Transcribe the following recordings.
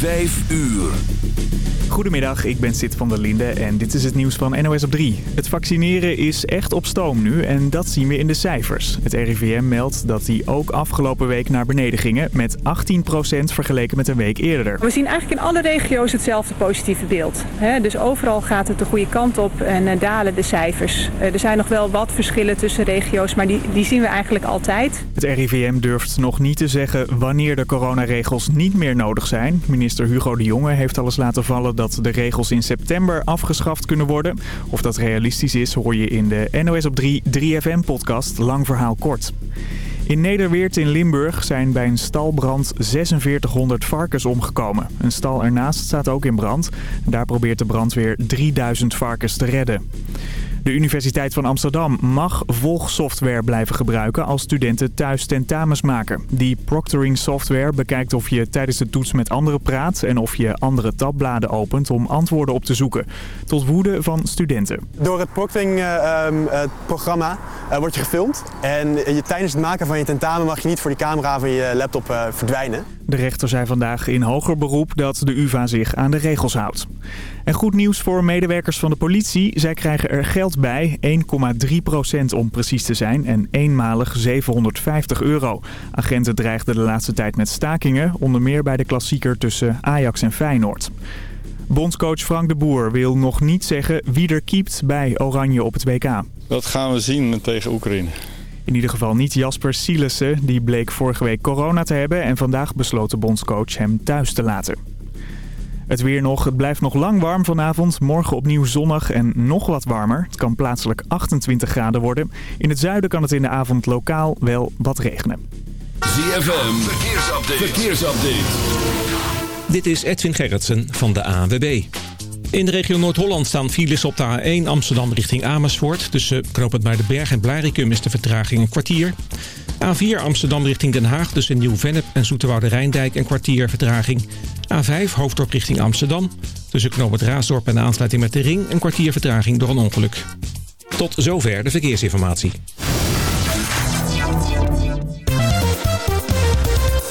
5 uur. Goedemiddag, ik ben Sid van der Linde en dit is het nieuws van NOS op 3. Het vaccineren is echt op stoom nu en dat zien we in de cijfers. Het RIVM meldt dat die ook afgelopen week naar beneden gingen... met 18% vergeleken met een week eerder. We zien eigenlijk in alle regio's hetzelfde positieve beeld. dus overal gaat het de goede kant op en eh, dalen de cijfers. Eh, er zijn nog wel wat verschillen tussen regio's, maar die, die zien we eigenlijk altijd. Het RIVM durft nog niet te zeggen wanneer de coronaregels niet meer nodig zijn. Minister Hugo de Jonge heeft alles laten vallen dat de regels in september afgeschaft kunnen worden. Of dat realistisch is hoor je in de NOS op 3 3FM podcast Lang Verhaal Kort. In Nederweert in Limburg zijn bij een stalbrand 4600 varkens omgekomen. Een stal ernaast staat ook in brand. Daar probeert de brandweer 3000 varkens te redden. De Universiteit van Amsterdam mag volgsoftware blijven gebruiken als studenten thuis tentamens maken. Die proctoring software bekijkt of je tijdens de toets met anderen praat en of je andere tabbladen opent om antwoorden op te zoeken. Tot woede van studenten. Door het proctoring uh, programma uh, word je gefilmd en je, tijdens het maken van je tentamen mag je niet voor die camera van je laptop verdwijnen. De rechter zei vandaag in hoger beroep dat de UvA zich aan de regels houdt. En goed nieuws voor medewerkers van de politie. Zij krijgen er geld bij, 1,3% om precies te zijn en eenmalig 750 euro. Agenten dreigden de laatste tijd met stakingen, onder meer bij de klassieker tussen Ajax en Feyenoord. Bondscoach Frank de Boer wil nog niet zeggen wie er keept bij Oranje op het WK. Dat gaan we zien tegen Oekraïne. In ieder geval niet Jasper Sielissen. Die bleek vorige week corona te hebben en vandaag besloot de bondscoach hem thuis te laten. Het weer nog. Het blijft nog lang warm vanavond. Morgen opnieuw zonnig en nog wat warmer. Het kan plaatselijk 28 graden worden. In het zuiden kan het in de avond lokaal wel wat regenen. ZFM, verkeersupdate. verkeersupdate. Dit is Edwin Gerritsen van de ANWB. In de regio Noord-Holland staan files op de A1 Amsterdam richting Amersfoort. Tussen Knoopend bij de Berg en Blarikum is de vertraging een kwartier. A4 Amsterdam richting Den Haag tussen Nieuw-Vennep en Zoeterwoude Rijndijk een kwartier vertraging. A5 Hoofddorp richting Amsterdam. Tussen Knoopend Raasdorp en de aansluiting met de Ring een kwartier vertraging door een ongeluk. Tot zover de verkeersinformatie.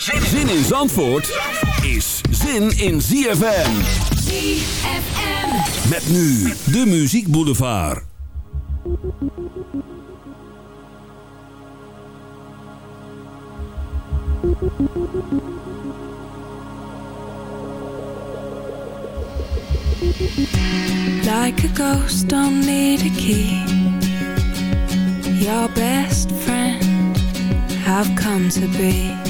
Zin in Zandvoort is zin in ZFM. ZFM. Met nu de Muziek Boulevard. Like a ghost, don't need a key. Your best friend, I've come to be.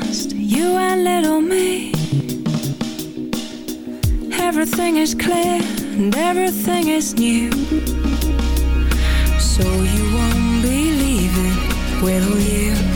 lost, you and little me. Everything is clear and everything is new. So you won't be leaving, will you?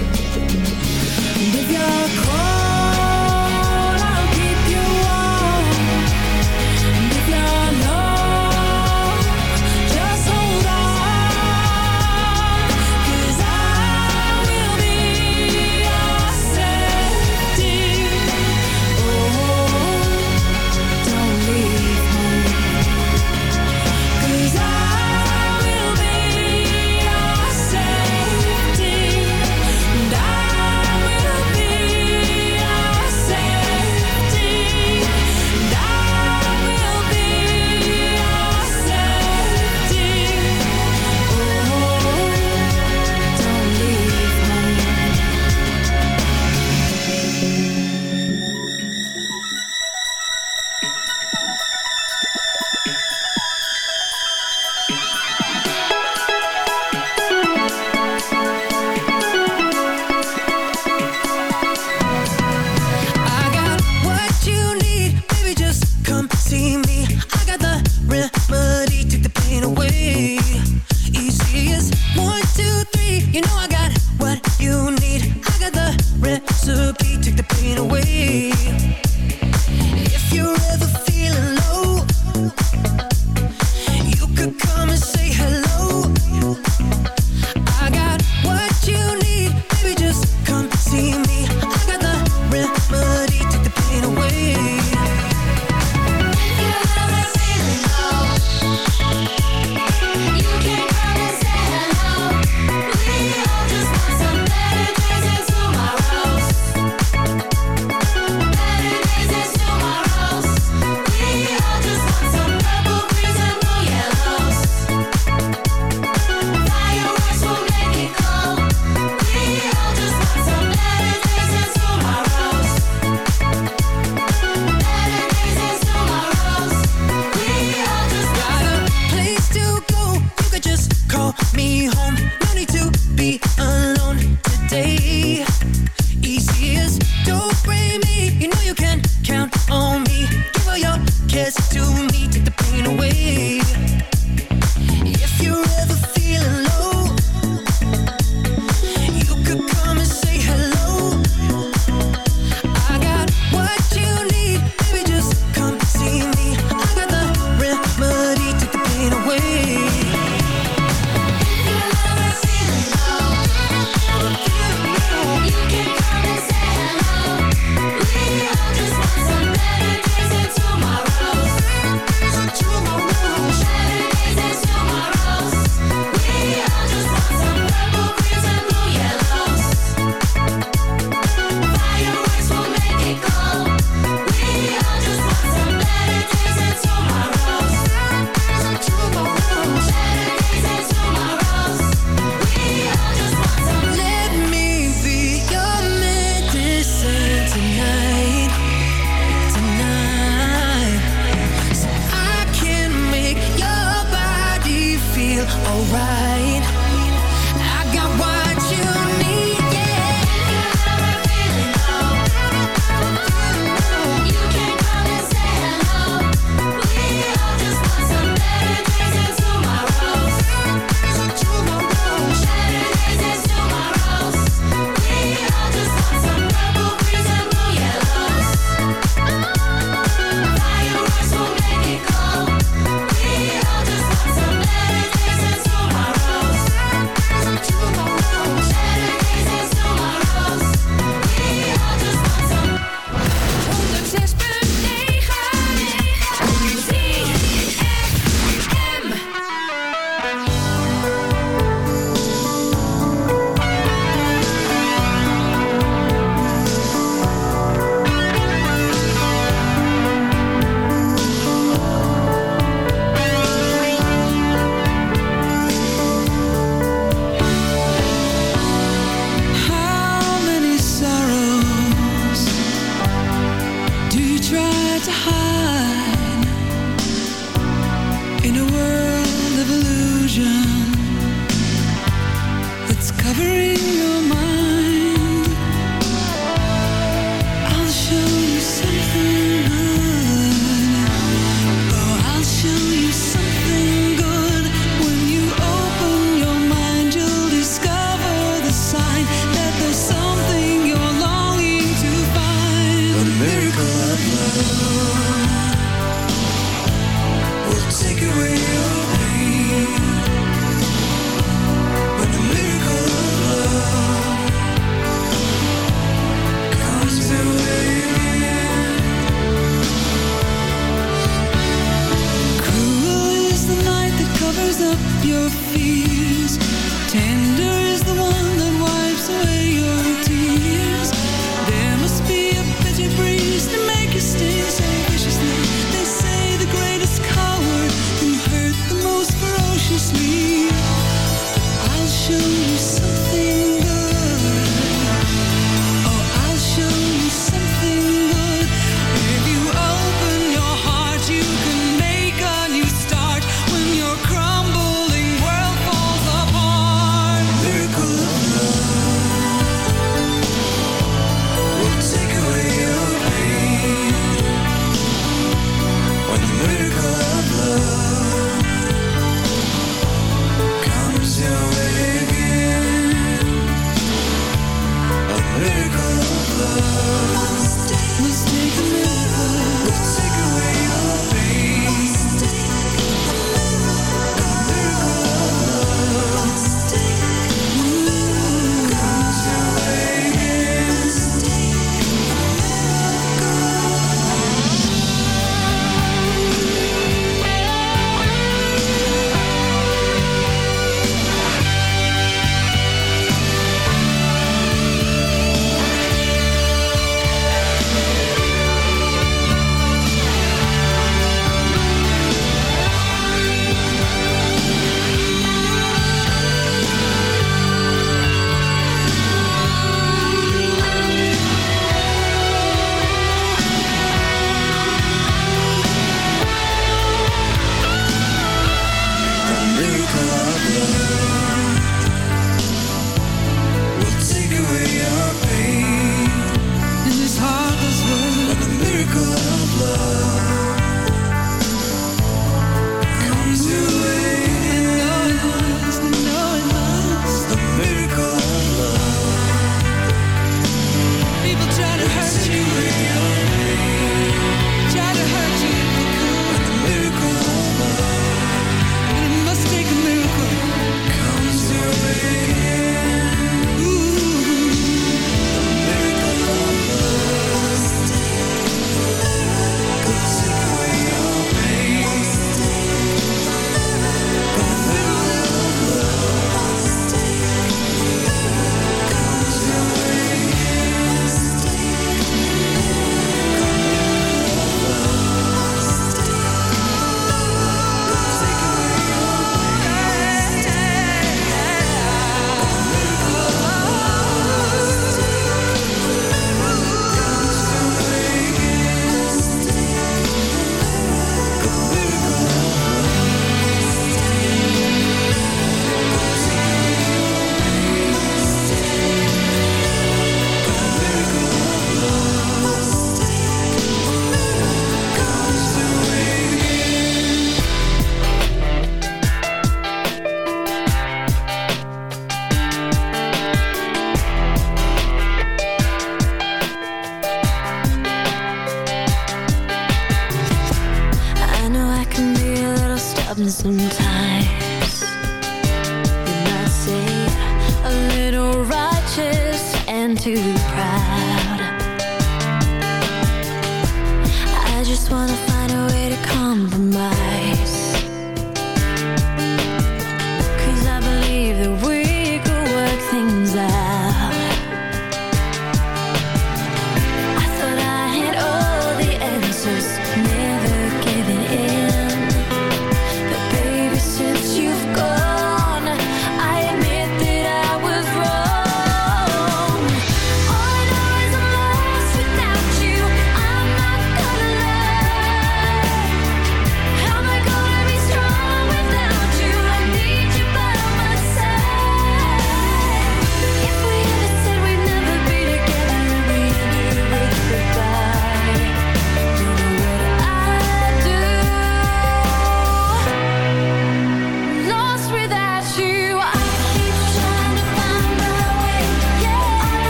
you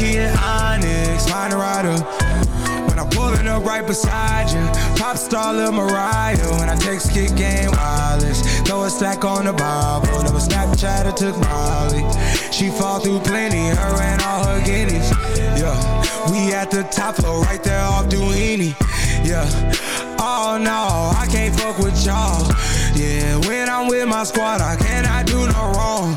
Key and Onyx, mine rider. When I'm up right beside you, pop star Lil Mariah. When I text, kick game wireless, throw a stack on the Bible. Never Snapchat or took Molly. She fall through plenty, her and all her guineas. Yeah, we at the top floor, right there off Duini. Yeah, oh no, I can't fuck with y'all. Yeah, when I'm with my squad, I cannot do no wrong.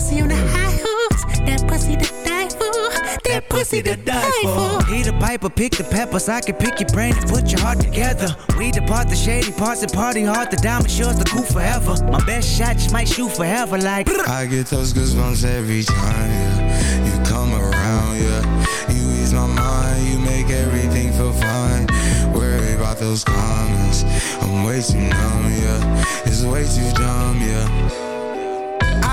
pussy on the high horse. That pussy to die for, that pussy to die for. He the piper, pick the peppers. I can pick your brain and put your heart together. We depart the shady parts and party hard. The diamond shows the cool forever. My best shot just might shoot forever, like. I get those goosebumps every time, yeah. You come around, yeah. You ease my mind, you make everything feel fine. Worry about those comments. I'm way too numb, yeah. It's way too dumb, yeah.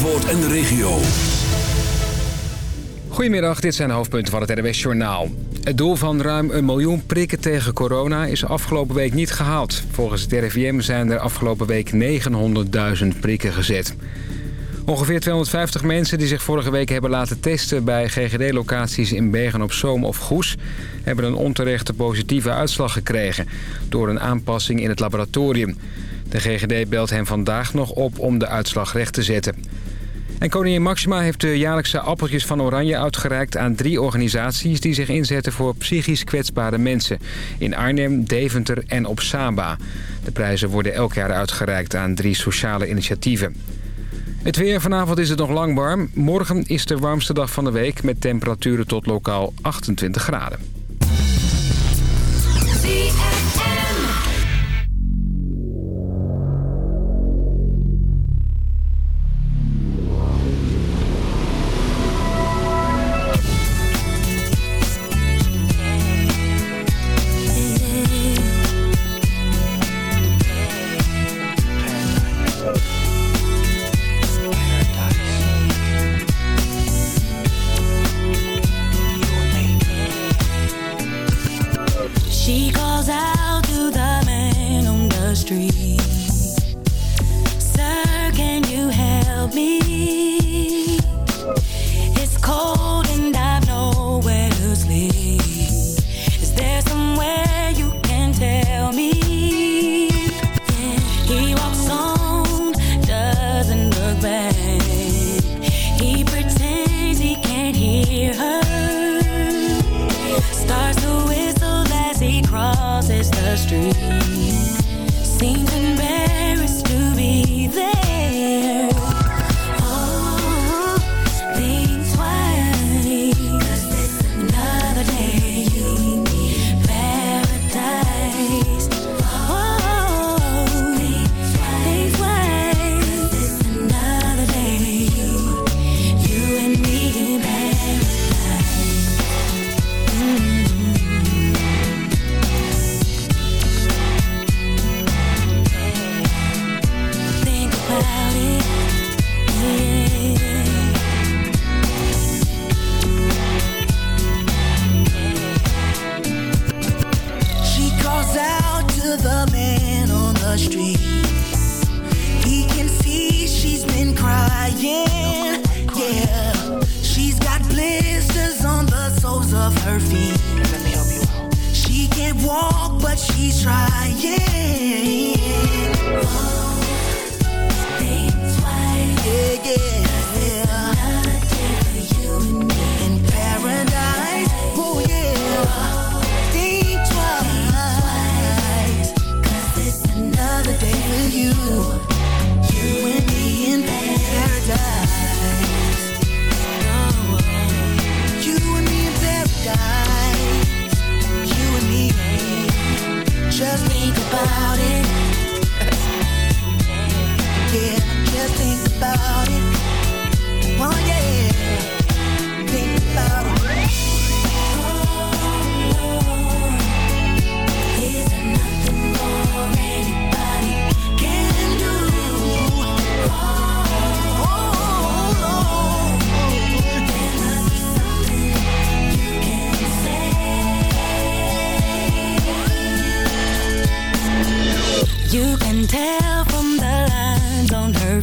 En de regio. Goedemiddag, dit zijn de hoofdpunten van het RWS Journaal. Het doel van ruim een miljoen prikken tegen corona is afgelopen week niet gehaald. Volgens het RIVM zijn er afgelopen week 900.000 prikken gezet. Ongeveer 250 mensen die zich vorige week hebben laten testen... bij GGD-locaties in Bergen-op-Zoom of Goes... hebben een onterechte positieve uitslag gekregen... door een aanpassing in het laboratorium. De GGD belt hen vandaag nog op om de uitslag recht te zetten. En koningin Maxima heeft de jaarlijkse appeltjes van Oranje uitgereikt aan drie organisaties die zich inzetten voor psychisch kwetsbare mensen. In Arnhem, Deventer en op Saba. De prijzen worden elk jaar uitgereikt aan drie sociale initiatieven. Het weer vanavond is het nog lang warm. Morgen is de warmste dag van de week met temperaturen tot lokaal 28 graden. The. Seems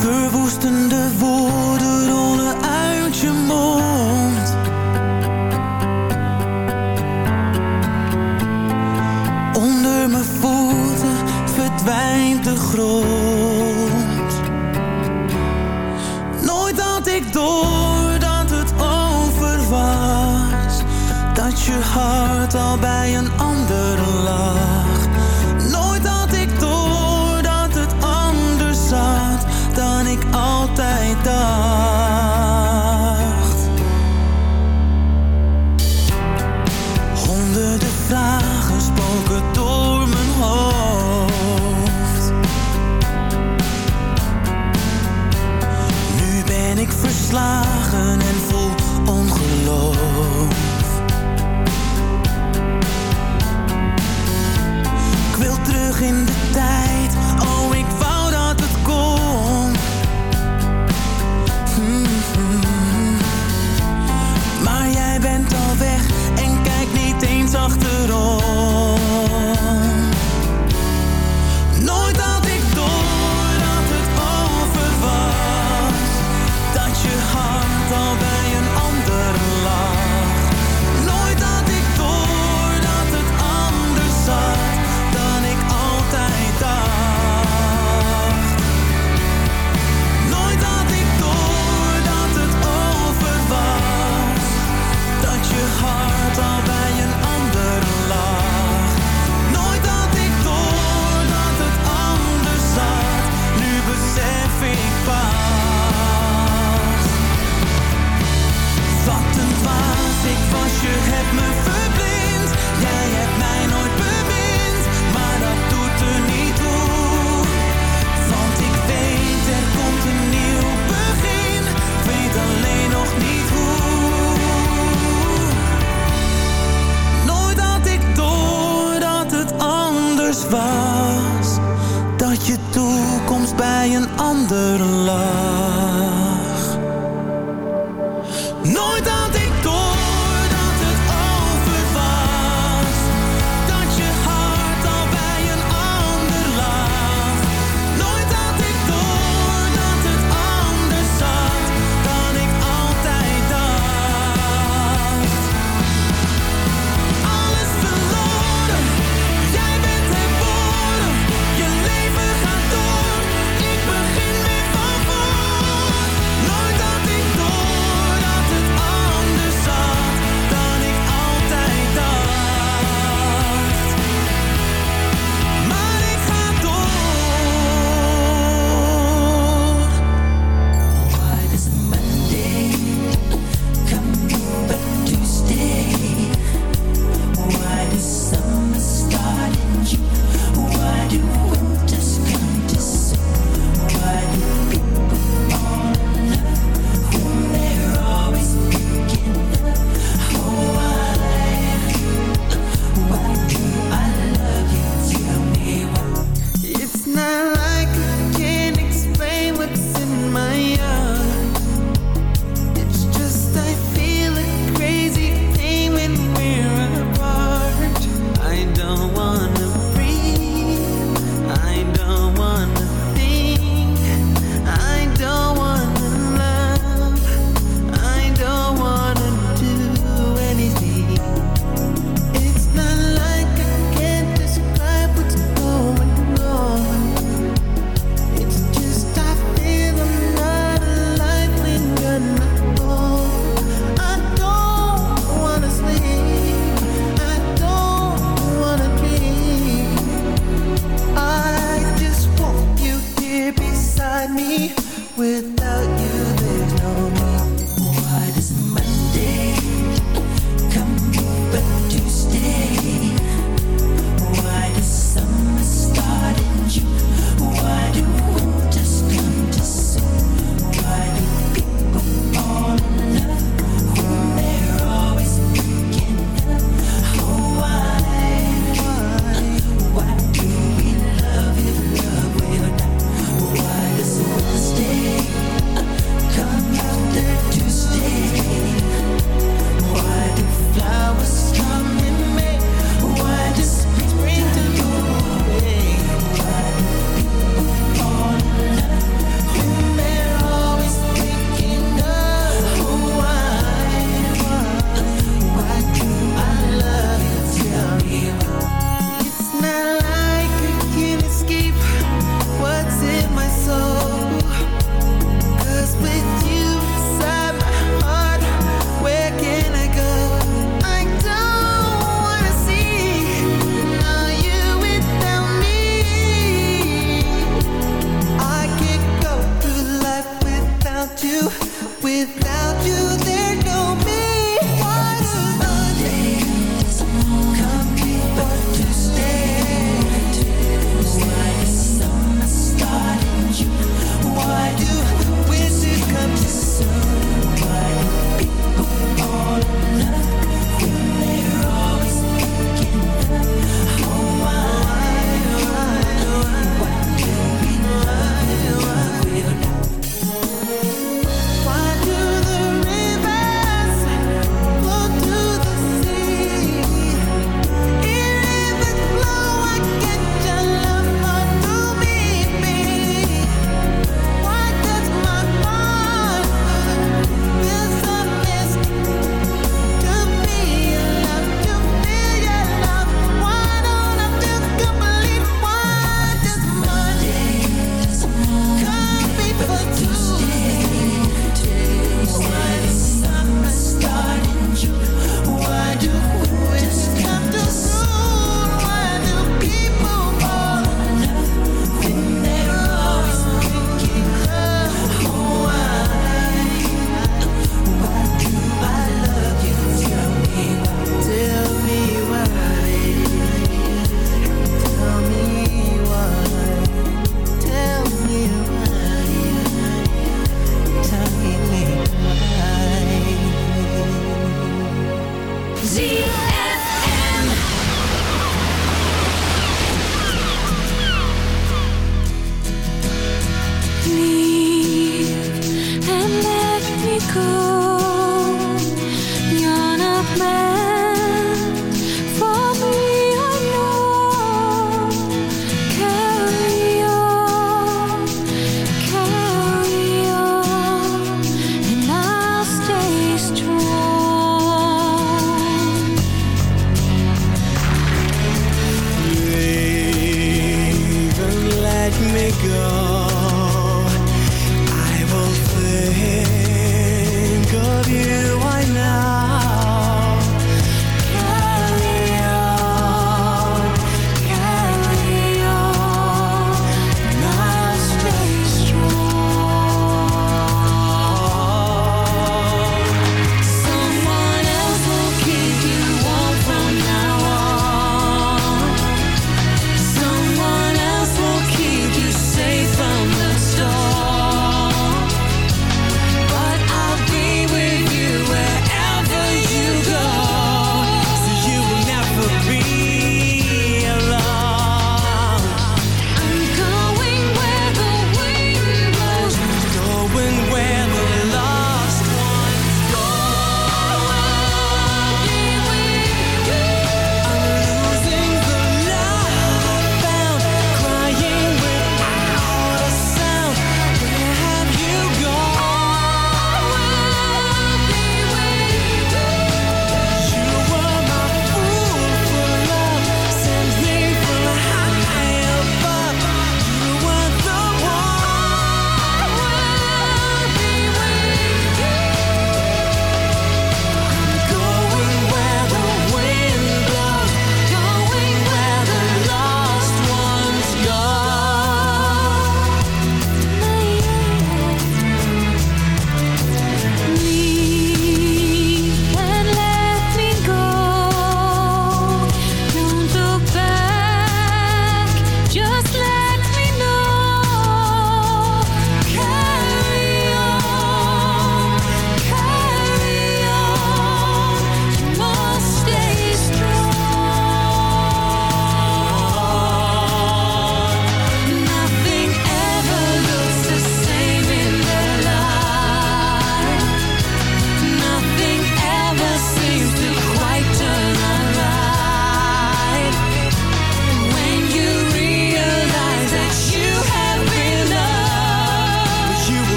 Verwoestende woorden rollen uit je mond. Onder mijn voeten verdwijnt de grond. Nooit had ik door dat het over was. Dat je hart al bij een Je hebt me verblind, jij hebt mij nooit bemind. Maar dat doet er niet toe. Want ik weet, er komt een nieuw begin. Weet alleen nog niet hoe. Nooit had ik door dat het anders was. Dat je toekomst bij een ander las.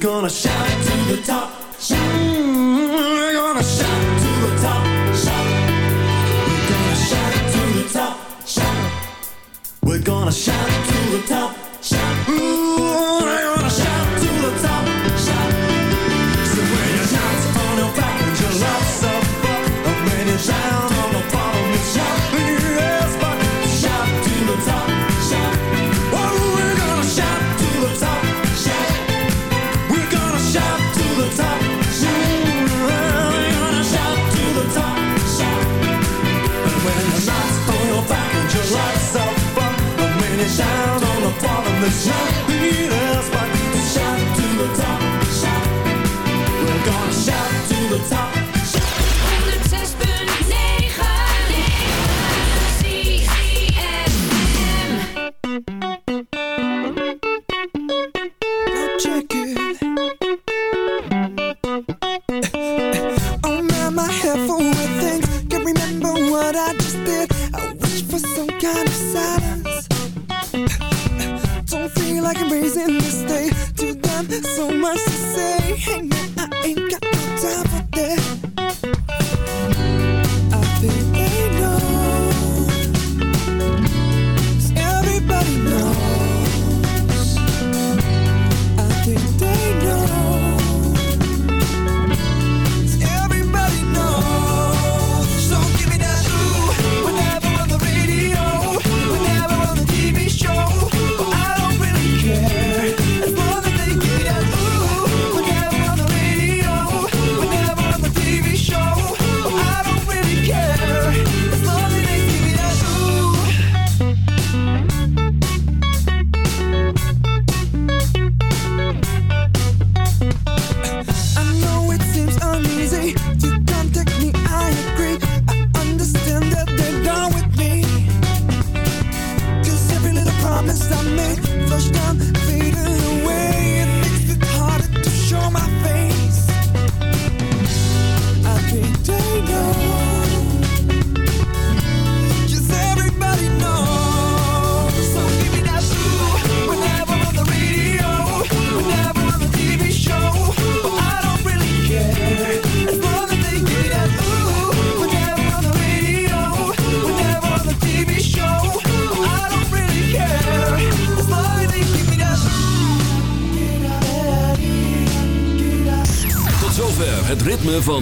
gonna shout to the top. we zijn hier amazing.